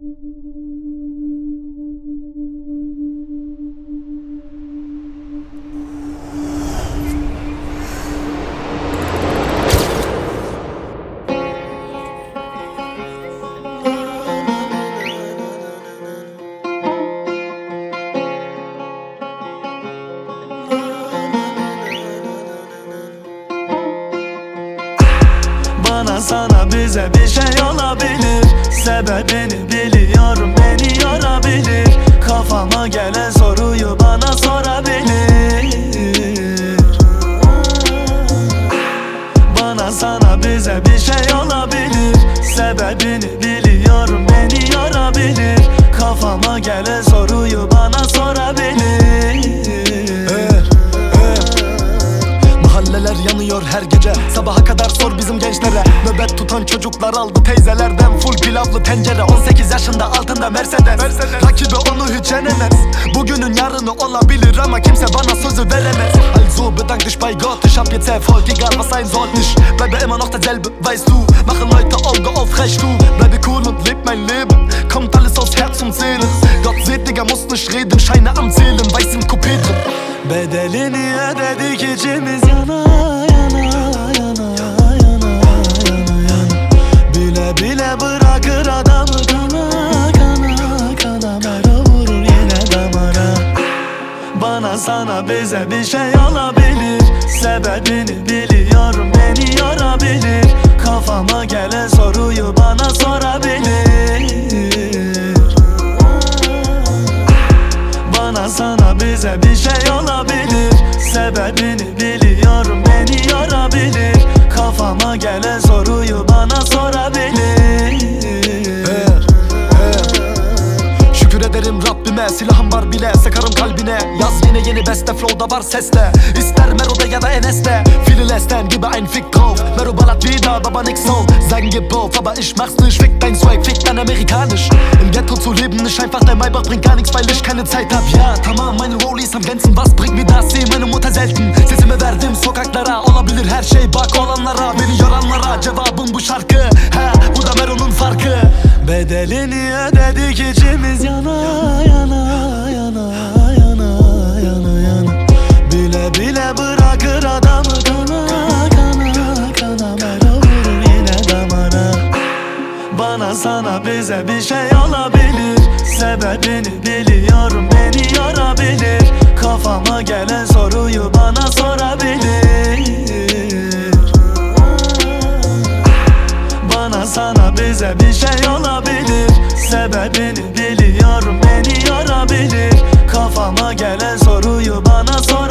Bana sana bize bir şey olabilir. Sebebini Biliyorum beni yorabilir Kafama gelen soruyu bana sorabilir. Mahalleler yanıyor her gece. Sabaha kadar sor bizim gençlere. Nöbet tutan çocuklar aldı teyzelerden. Full pilavlı tencere 18 yaşında altında Mercedes, Rakibi onu hiç yenemez. Bugünün yarını olabilir ama kimse bana sözü veremez. Also bedank dich bei Gott Ich hab jetzt Erfolg, egal was sein soll Ich bleibe immer noch derselbe, weißt du Bleibe cool und leb mein Leben. Kommt alles aus Herz und Seele. Gott seht, Digga, muss nicht reden Scheine am Zählen, weiß im Coupé drin Bedelini ödedik içimiz yana yana yana yana yana yana Bile bile bırakır adamı kana kana kana. Mero vurur yine damara Bana sana bize bir şey olabilir. Sebebini biliyorum beni yorabilir. Kafama gelen soruyu bana sorabilir bir olabilir. Sebebini biliyorum beni yorabilir. Kafama gelen soruyu bana sorabilir yeni beste flow'da var sesle İster Mero'da ya da Enes'te. Viele lästern gebe ein Fick drauf. Mero ballert wieder, aber nix on Sagen gib auf, aber ich mach's nicht Fick dein Swag, fick dein amerikanisch. Im Ghetto zu leben ist einfach der Maybach Bringt gar nichts, weil ich keine Zeit hab. Ja, tamam meine Rollies am Glänzen Was bringt mir das, seh meine Mutter selten. Sesimi verdim sokaklara Olabilir her şey bak olanlara Beni yoranlara Cevabım bu şarkı. Ha, bu da Mero'nun farkı. Bedelini ödedik içimiz yana yana yana yana Bana sana bize bir şey olabilir Sebebini biliyorum beni yorabilir Kafama gelen soruyu bana sorabilir. Bana sana bize bir şey olabilir. Sebebini biliyorum beni yorabilir Kafama gelen soruyu bana sor